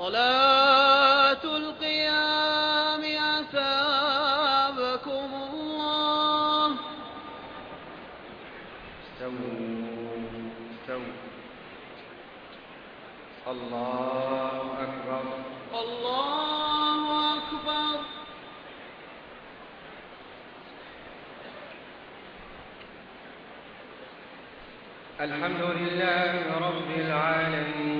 صلاة القيام أثابكم الله. استووا استووا. الله أكبر. الله أكبر. الحمد لله رب العالمين.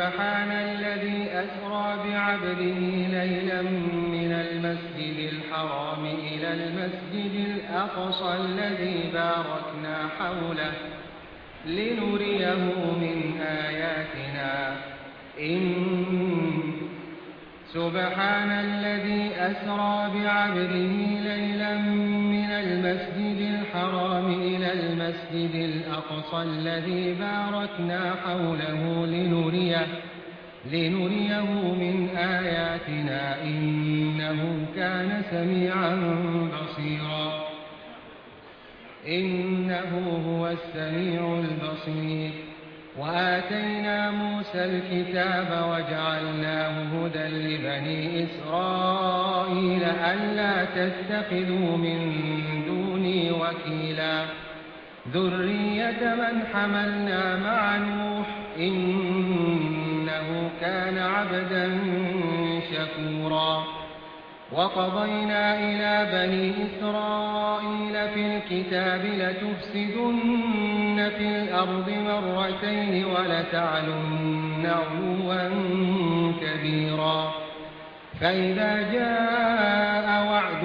سبحان الذي أسرى بعبده ليلا من المسجد الحرام إلى المسجد الأقصى الذي باركنا حوله لنريه من آياتنا. إن سبحان الذي أسرى بعبده ليلا من المسجد الحرام إلى المسجد الأقصى الذي باركنا حوله لنريه لنريه من آياتنا إنه كان سميعا بصيرا. إنه هو السميع البصير. وآتينا موسى الكتاب وجعلناه هدى لبني إسرائيل ألا تتخذوا من دوني وكيلا. ذرية من حملنا مع نوح إنه كان عبدا شكورا. وقضينا إلى بني إسرائيل في الكتاب لتفسدن في الأرض مرتين ولتعلن علوا كبيرا. فإذا جاء وعد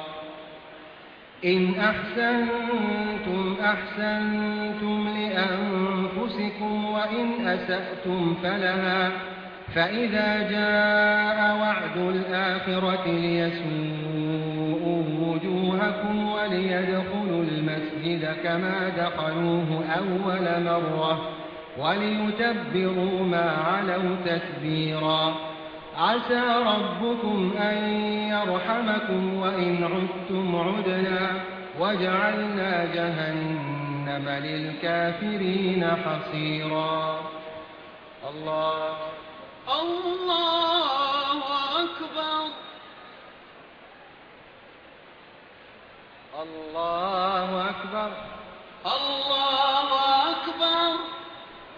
إن أحسنتم أحسنتم لأنفسكم وإن أسأتم فلها فإذا جاء وعد الآخرة ليسوءوا وجوهكم وليدخلوا المسجد كما دخلوه أول مرة وليتبروا ما علوا تتبيرا عسى ربكم أن يرحمكم وإن عدتم عدنا وجعلنا جهنم للكافرين حصيرا. الله. الله أكبر. الله أكبر. الله أكبر.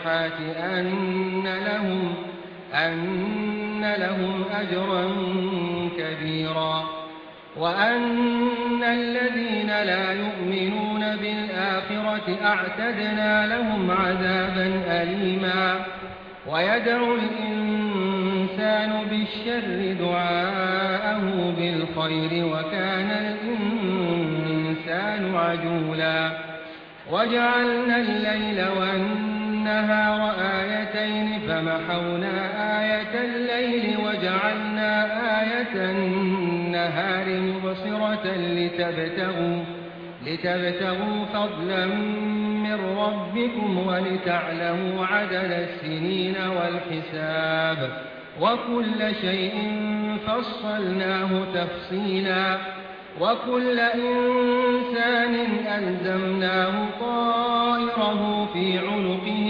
الصالحات أن لهم أن لهم أجرا كبيرا وأن الذين لا يؤمنون بالآخرة أعتدنا لهم عذابا أليما ويدعو الإنسان بالشر دعاءه بالخير وكان الإنسان عجولا وجعلنا الليل والنهار آيتين فمحونا آية الليل وجعلنا آية النهار مبصرة لتبتغوا, لتبتغوا فضلا من ربكم ولتعلموا عدد السنين والحساب وكل شيء فصلناه تفصيلا وكل إنسان ألزمناه طائره في عنقه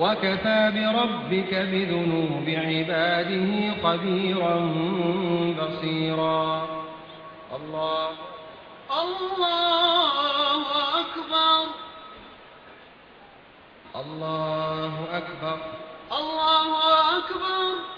وكفى بربك بذنوب عباده خبيرا بصيرا. الله. الله أكبر. الله أكبر. الله أكبر.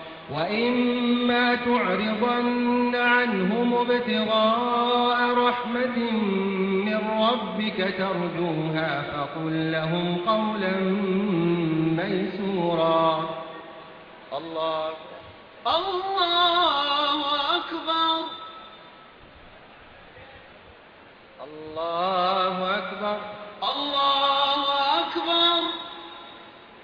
وإما تعرضن عنهم ابتغاء رحمة من ربك ترجوها فقل لهم قولا ميسورا. الله الله أكبر. الله أكبر. الله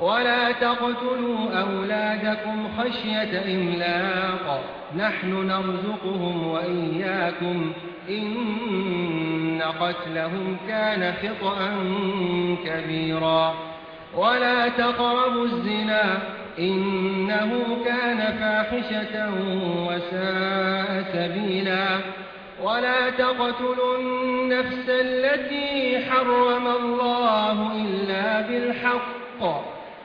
ولا تقتلوا أولادكم خشية إملاق. نحن نرزقهم وإياكم. إن قتلهم كان خطأ كبيرا. ولا تقربوا الزنا. إنه كان فاحشة وساء سبيلا. ولا تقتلوا النفس التي حرم الله إلا بالحق.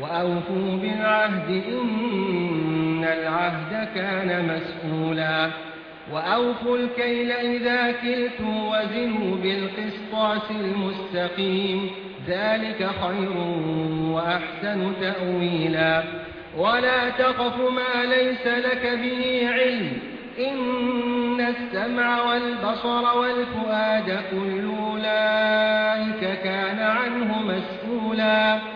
وأوفوا بالعهد إن العهد كان مسؤولا. وأوفوا الكيل إذا كلتم وزنوا بالقسطاس المستقيم. ذلك خير وأحسن تأويلا. ولا تقف ما ليس لك به علم. إن السمع والبصر والفؤاد كل أولئك كان عنه مسؤولا.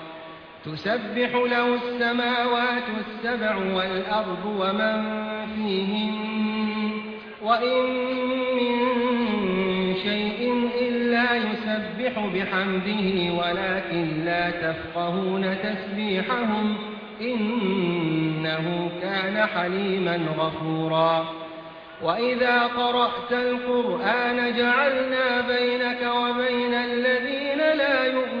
تسبح له السماوات السبع والأرض ومن فيهن. وإن من شيء إلا يسبح بحمده ولكن لا تفقهون تسبيحهم إنه كان حليما غفورا. وإذا قرأت القرآن جعلنا بينك وبين الذين لا يؤمنون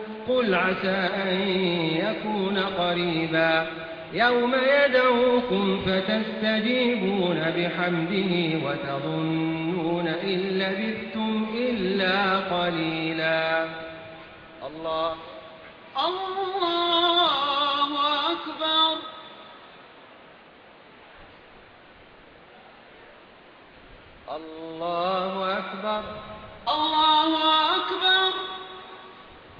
قل عسى أن يكون قريبا. يوم يدعوكم فتستجيبون بحمده وتظنون إن لبثتم إلا قليلا. الله. الله أكبر. الله أكبر. الله أكبر.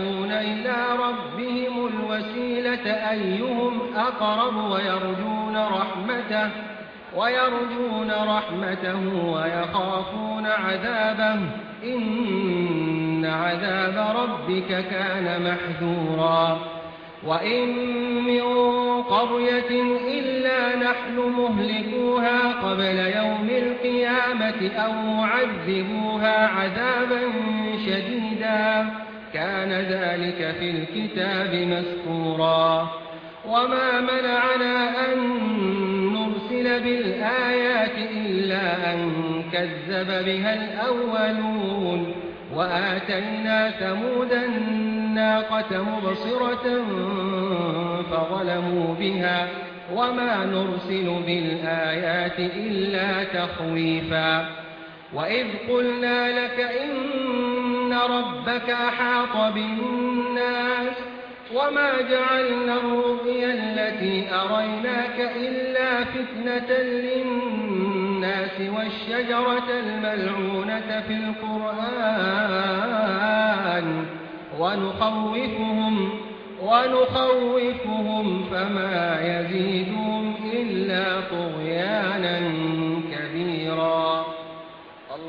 يبتغون إلى ربهم الوسيلة أيهم أقرب ويرجون رحمته ويرجون رحمته ويخافون عذابه. إن عذاب ربك كان محذورا. وإن من قرية إلا نحن مهلكوها قبل يوم القيامة أو معذبوها عذابا شديدا. كان ذلك في الكتاب مسكورا وما منعنا أن نرسل بالآيات إلا أن كذب بها الأولون. وآتينا ثمود الناقة مبصرة فظلموا بها. وما نرسل بالآيات إلا تخويفا. وإذ قلنا لك إن ربك أحاط بالناس وما جعلنا الرؤيا التي أريناك إلا فتنة للناس والشجرة الملعونة في القرآن ونخوفهم ونخوفهم فما يزيدهم إلا طغيانا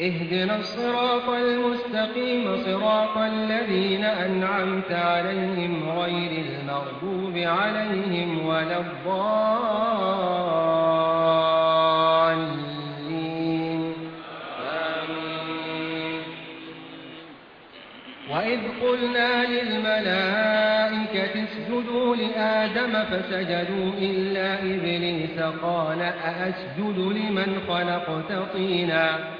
اهدنا الصراط المستقيم صراط الذين أنعمت عليهم غير المغضوب عليهم ولا الضالين. آمين. وإذ قلنا للملائكة اسجدوا لآدم فسجدوا إلا إبليس قال أأسجد لمن خلقت طيناً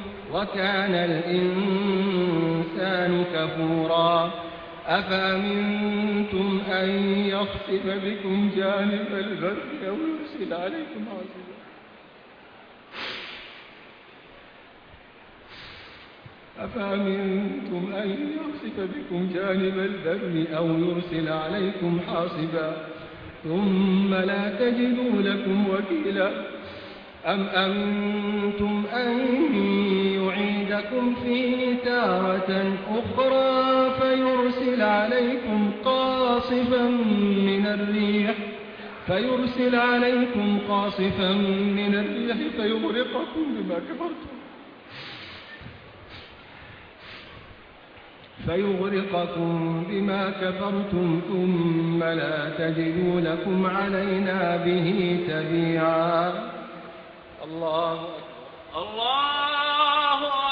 وكان الإنسان كفورا. أفأمنتم أن يخسف بكم جانب البر أو يرسل عليكم عاصفا أفأمنتم أن يخسف بكم جانب البر أو يرسل عليكم حاصبا؟ ثم لا تجدوا لكم وكيلا. أم أنتم أن يعيدكم فيه تارة أخرى فيرسل عليكم قاصفا من الريح فيرسل عليكم قاصفا من الريح فيغرقكم بما كفرتم. فيغرقكم بما كفرتم ثم لا تجدوا لكم علينا به تبيعا. الله أكبر. الله أكبر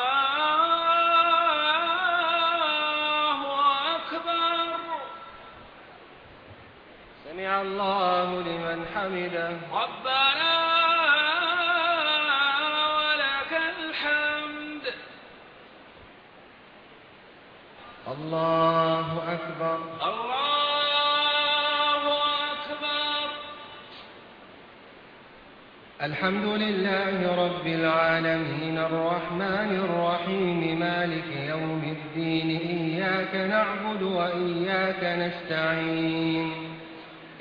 سمع الله لمن حمده. ربنا ولك الحمد. الله أكبر. الله أكبر. الحمد لله رب العالمين. الرحمن الرحيم. مالك يوم الدين. إياك نعبد وإياك نستعين.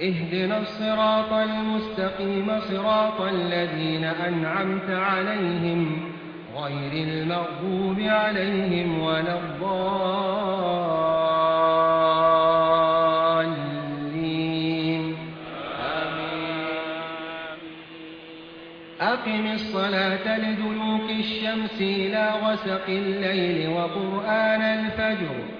اهدنا الصراط المستقيم صراط الذين أنعمت عليهم غير المغضوب عليهم ولا الضالين. أقم الصلاة لدلوك الشمس إلى غسق الليل وقرآن الفجر.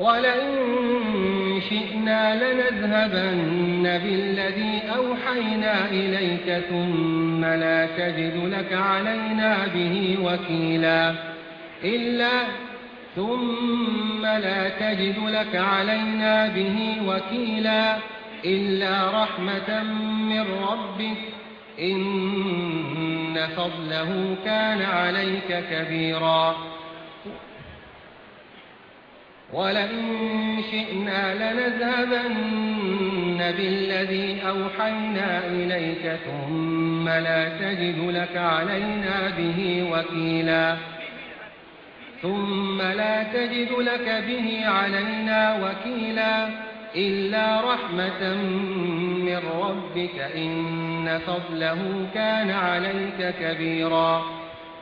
ولئن شئنا لنذهبن بالذي أوحينا إليك ثم لا تجد لك علينا به وكيلا إلا ثم لا تجد لك علينا به وكيلا إلا رحمة من ربك إن فضله كان عليك كبيرا ولئن شئنا لنذهبن بالذي أوحينا إليك ثم لا تجد لك علينا به وكيلا. ثم لا تجد لك به علينا وكيلا إلا رحمة من ربك إن فضله كان عليك كبيرا.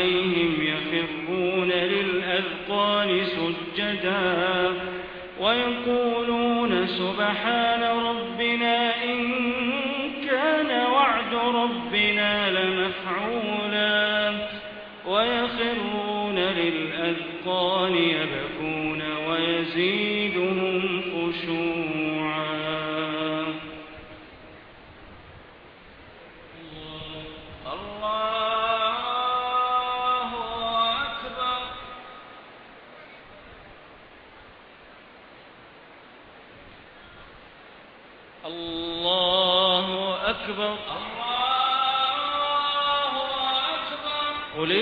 عليهم يخرون للأذقان سجدا ويقولون سبحان ربنا إن كان وعد ربنا لمفعولا ويخرون للأذقان يبكون ويزيدهم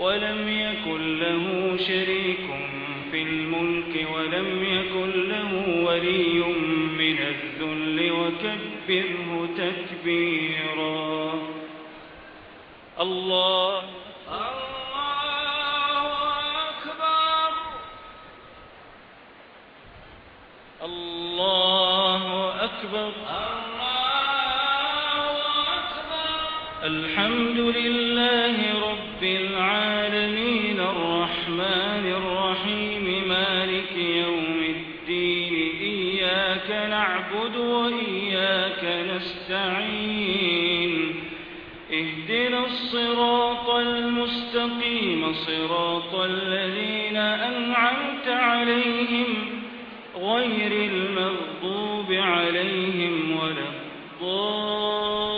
ولم يكن له شريك في الملك ولم يكن له ولي من الذل وكبره تكبيرا. الله الله أكبر. الله أكبر. الحمد لله رب العالمين الرحمن الرحيم مالك يوم الدين نعبد نستعين. اهدنا الصراط المستقيم صراط الذين عليهم غير المغضوب عليهم ولا الضالين.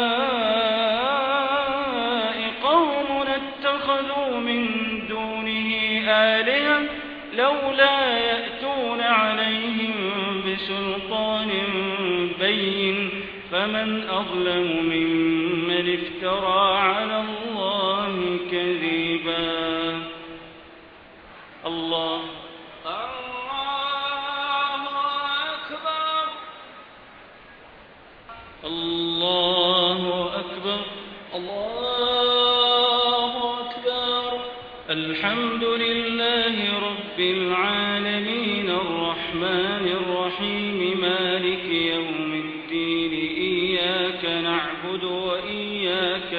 فمن أظلم ممن افترى على الله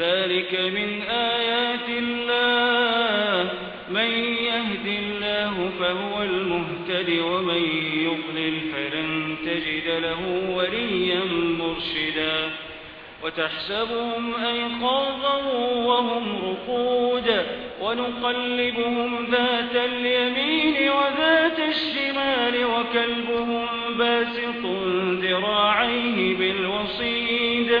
ذلك من آيات الله. من يهد الله فهو المهتد ومن يضلل فلن تجد له وليا مرشدا. وتحسبهم أيقاظا وهم رقود. ونقلبهم ذات اليمين وذات الشمال وكلبهم باسط ذراعيه بالوصيد.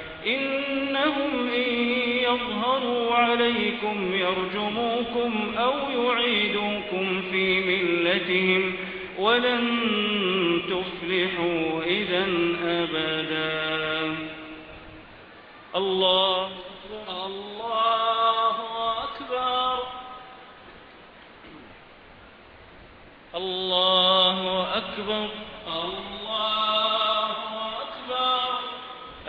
إنهم إن يظهروا عليكم يرجموكم أو يعيدوكم في ملتهم ولن تفلحوا إذا أبدا. الله الله أكبر. الله أكبر. الله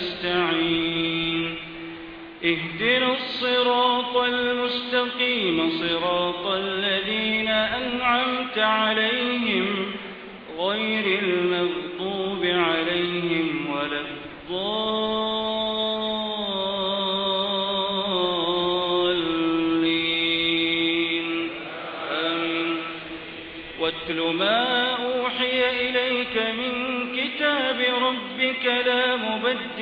نستعين اهدنا الصراط المستقيم صراط الذين أنعمت عليهم غير المغضوب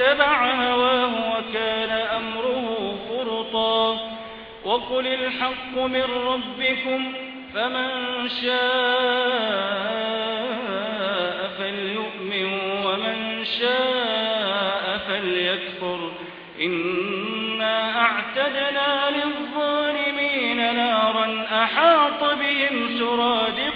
واتبع هواه وكان أمره فرطا. وقل الحق من ربكم فمن شاء فليؤمن ومن شاء فليكفر. إنا أعتدنا للظالمين نارا أحاط بهم سرادقها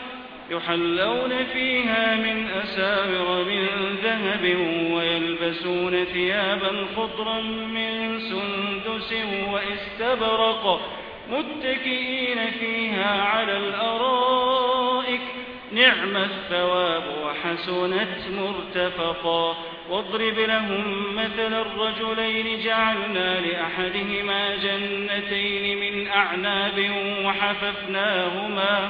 يحلون فيها من أساور من ذهب ويلبسون ثيابا خضرا من سندس واستبرق متكئين فيها على الأرائك. نعم الثواب وحسنت مرتفقا. واضرب لهم مثل الرجلين. جعلنا لأحدهما جنتين من أعناب وحففناهما.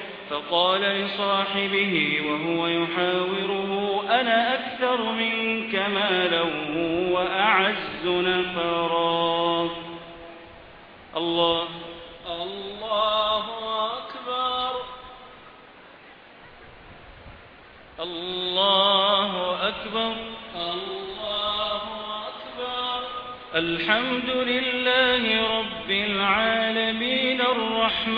فقال لصاحبه وهو يحاوره أنا أكثر منك مالا وأعز نفرا. الله. الله أكبر. الله أكبر. الله أكبر. الحمد لله رب العالمين.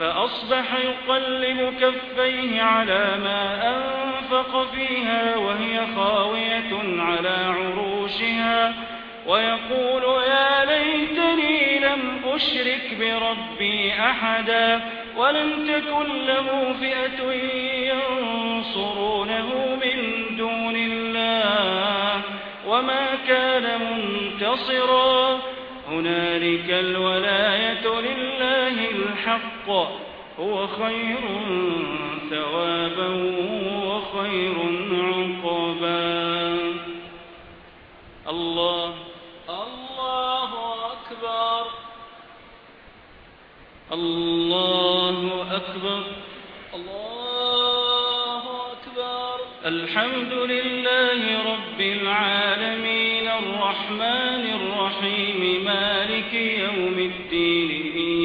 فأصبح يقلب كفيه على ما أنفق فيها وهي خاوية على عروشها ويقول يا ليتني لم أشرك بربي أحدا ولم تكن له فئة ينصرونه من دون الله وما كان منتصرا هنالك الولاية لله هو خير ثوابا وخير عقبا الله الله أكبر. الله أكبر. الله أكبر. الحمد لله رب العالمين. الرحمن الرحيم. مالك يوم الدين.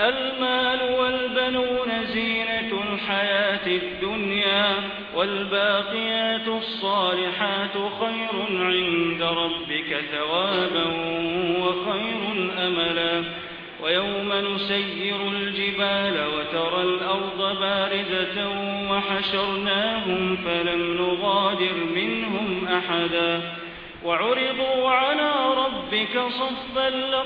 المال والبنون زينة الحياة الدنيا والباقيات الصالحات خير عند ربك ثوابا وخير أملا. ويوم نسير الجبال وترى الأرض بارزة وحشرناهم فلم نغادر منهم أحدا. وعرضوا على ربك صفا لقد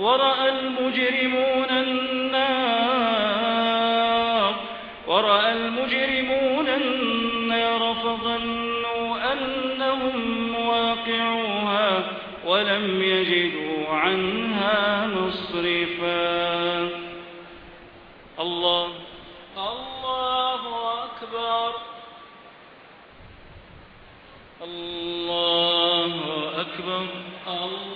ورأى المجرمون النار ورأى المجرمون النار فظنوا أنهم مواقعوها ولم يجدوا عنها مصرفا. الله الله أكبر. الله أكبر. الله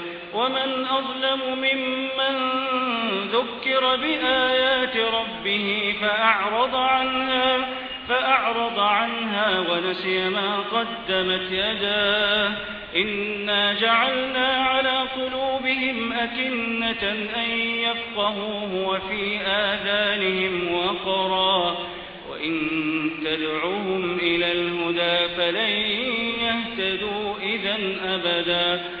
ومن أظلم ممن ذكر بآيات ربه فأعرض عنها فأعرض عنها ونسي ما قدمت يداه. إنا جعلنا على قلوبهم أكنة أن يفقهوه وفي آذانهم وقرا. وإن تدعوهم إلى الهدى فلن يهتدوا إذا أبدا.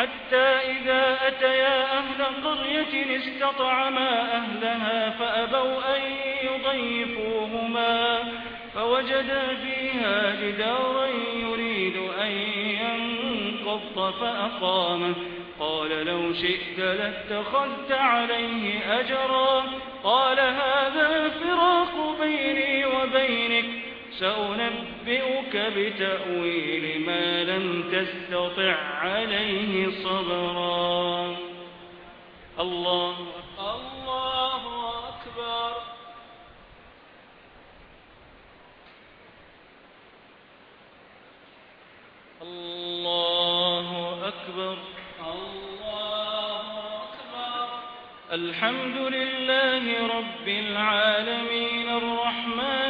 حتى إذا أتيا أهل قرية استطعما أهلها فأبوا أن يضيفوهما فوجدا فيها جدارا يريد أن ينقض فأقامه قال لو شئت لاتخذت عليه أجرا. قال هذا فراق بيني وبينك. سأنبئك بتأويل ما لم تستطع عليه صبرا. الله الله أكبر. الله أكبر. الله أكبر. الحمد لله رب العالمين الرحمن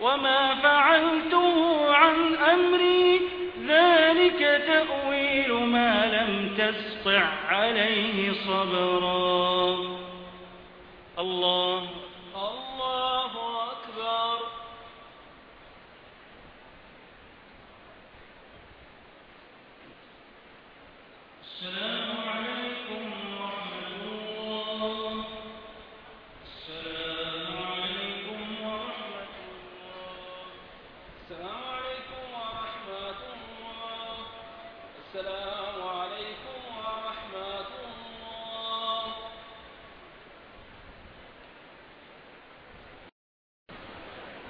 وما فعلته عن أمري ذلك تأويل ما لم تسطع عليه صبرا. الله الله أكبر. السلام عليكم.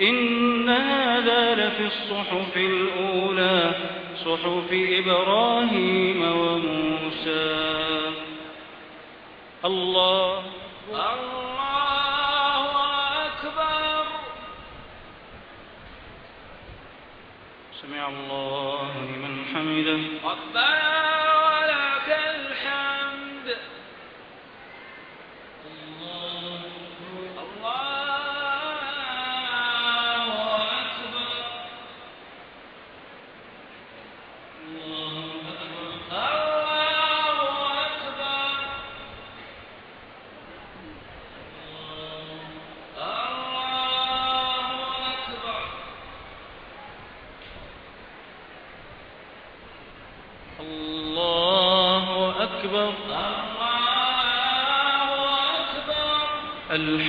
إن هذا لفي الصحف الأولى صحف إبراهيم وموسى. الله. الله أكبر. سمع الله لمن حمده. ربنا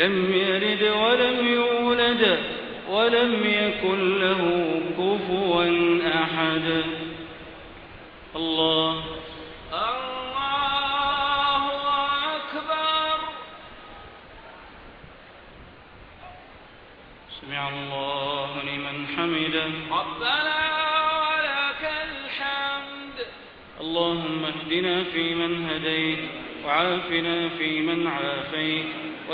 لم يلد ولم يولد ولم يكن له كفوا أحد. الله. الله أكبر. سمع الله لمن حمده. ربنا ولك الحمد. اللهم اهدنا فيمن هديت وعافنا فيمن عافيت.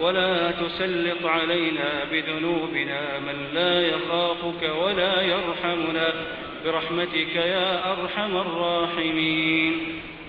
ولا تسلط علينا بذنوبنا من لا يخافك ولا يرحمنا. برحمتك يا أرحم الراحمين.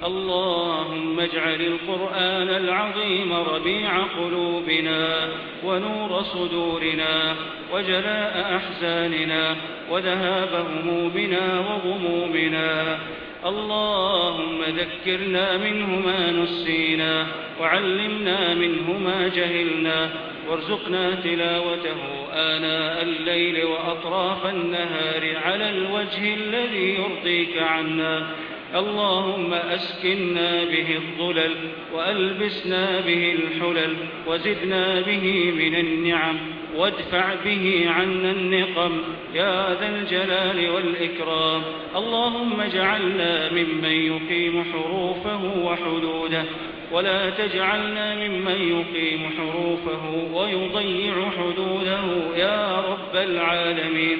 اللهم اجعل القرآن العظيم ربيع قلوبنا ونور صدورنا وجلاء أحزاننا وذهاب همومنا وغمومنا. اللهم ذكرنا منه ما نسينا وعلمنا منه ما جهلنا وارزقنا تلاوته آناء الليل وأطراف النهار على الوجه الذي يرضيك عنا. اللهم أسكنا به الظلل وألبسنا به الحلل وزدنا به من النعم. وادفع به عنا النقم يا ذا الجلال والإكرام. اللهم اجعلنا ممن يقيم حروفه وحدوده ولا تجعلنا ممن يقيم حروفه ويضيع حدوده يا رب العالمين.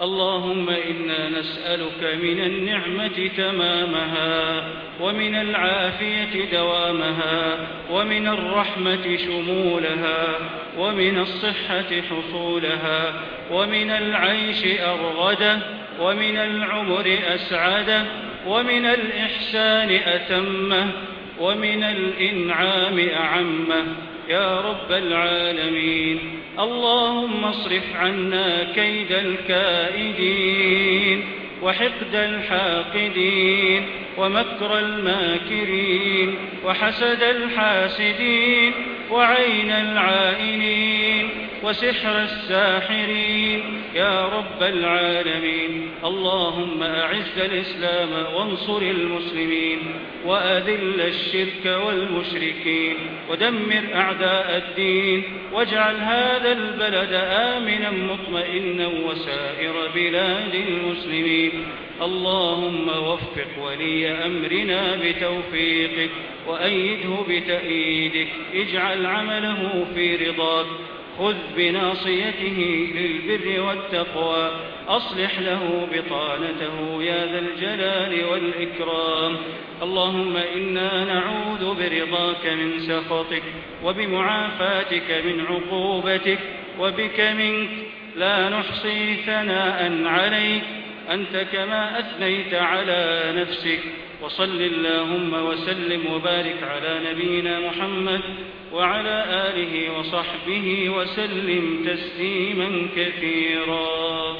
اللهم إنا نسألك من النعمة تمامها ومن العافية دوامها ومن الرحمة شمولها ومن الصحة حصولها ومن العيش أرغده ومن العمر أسعده ومن الإحسان أتمه ومن الإنعام أعمه يا رب العالمين. اللهم اصرف عنا كيد الكائدين وحقد الحاقدين. ومكر الماكرين وحسد الحاسدين وعين العائنين وسحر الساحرين. يا رب العالمين اللهم أعز الإسلام وانصر المسلمين وأذل الشرك والمشركين ودمر أعداء الدين واجعل هذا البلد آمنا مطمئنا وسائر بلاد المسلمين. اللهم وفق ولي أمرنا بتوفيقك وأيده بتأييدك. اجعل عمله في رضاك. خذ بناصيته للبر والتقوى. أصلح له بطانته يا ذا الجلال والإكرام. اللهم إنا نعوذ برضاك من سخطك وبمعافاتك من عقوبتك. وبك منك لا نحصي ثناء عليك. أنت كما أثنيت على نفسك. وصل اللهم وسلم وبارك على نبينا محمد وعلى آله وصحبه وسلم تسليما كثيرا.